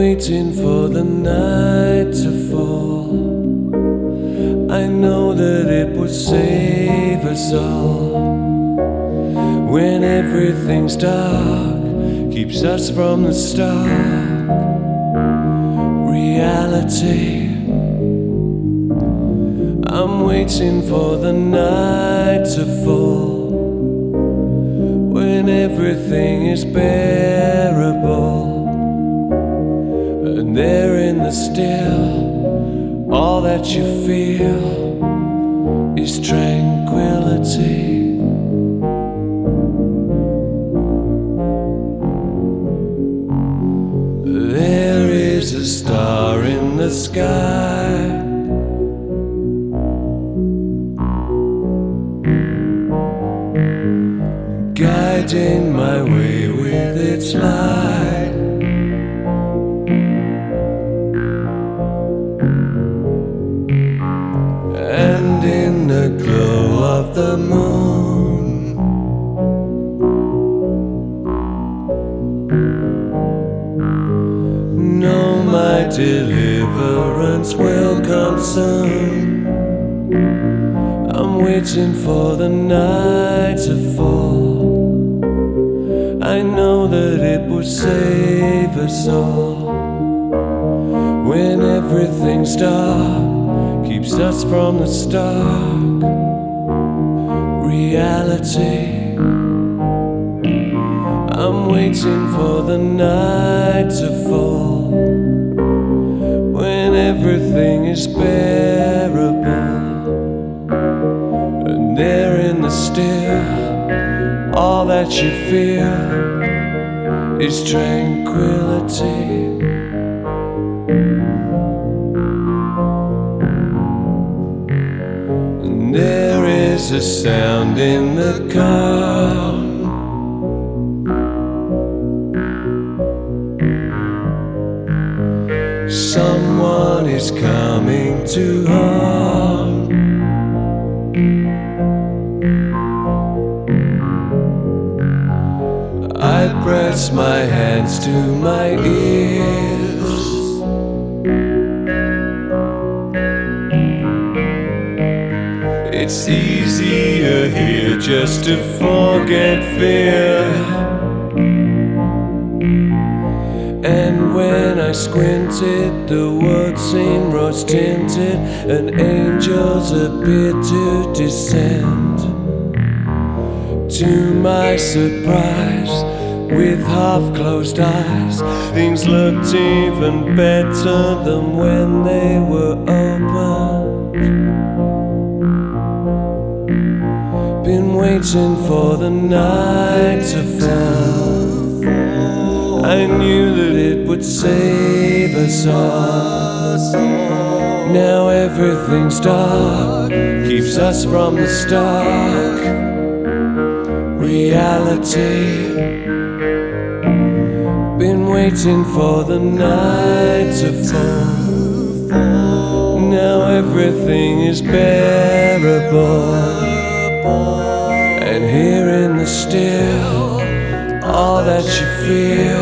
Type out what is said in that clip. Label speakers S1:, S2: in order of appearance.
S1: waiting for the night to fall. I know that it would save us all. When everything's dark, keeps us from the stark reality. I'm waiting for the night to fall. When everything is bearable. Still, all that you feel is tranquility. There is a star in the sky. Guiding my way with its light. The glow of the moon, know my deliverance will come soon. I'm waiting for the night to fall. I know that it will save us all. When everything's dark, keeps us from the stark reality. I'm waiting for the night to fall. When everything is bearable. And there in the still, all that you feel is tranquility. There is a sound in the car. Someone is coming to harm. I press my hands to my ears. It's easier here just to forget fear. And when I squinted, the words seemed rose tinted, and angels appeared to descend. To my surprise, with half closed eyes, things looked even better than when they were open. Waiting for the night to fall. I knew that it would save us all. Now everything's dark, keeps us from the stark reality. Been waiting for the night to fall. Now everything is bearable. All that you feel